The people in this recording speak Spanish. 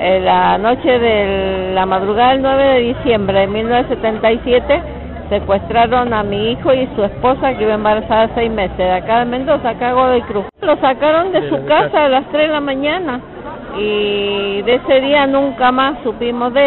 eh, la noche de la madrugada del 9 de diciembre de 1977 secuestraron a mi hijo y su esposa que iba embarazada seis meses de acá de Mendoza, acá Godoy Cruz. Lo sacaron de su casa a las 3 de la mañana y de ese día nunca más supimos de él.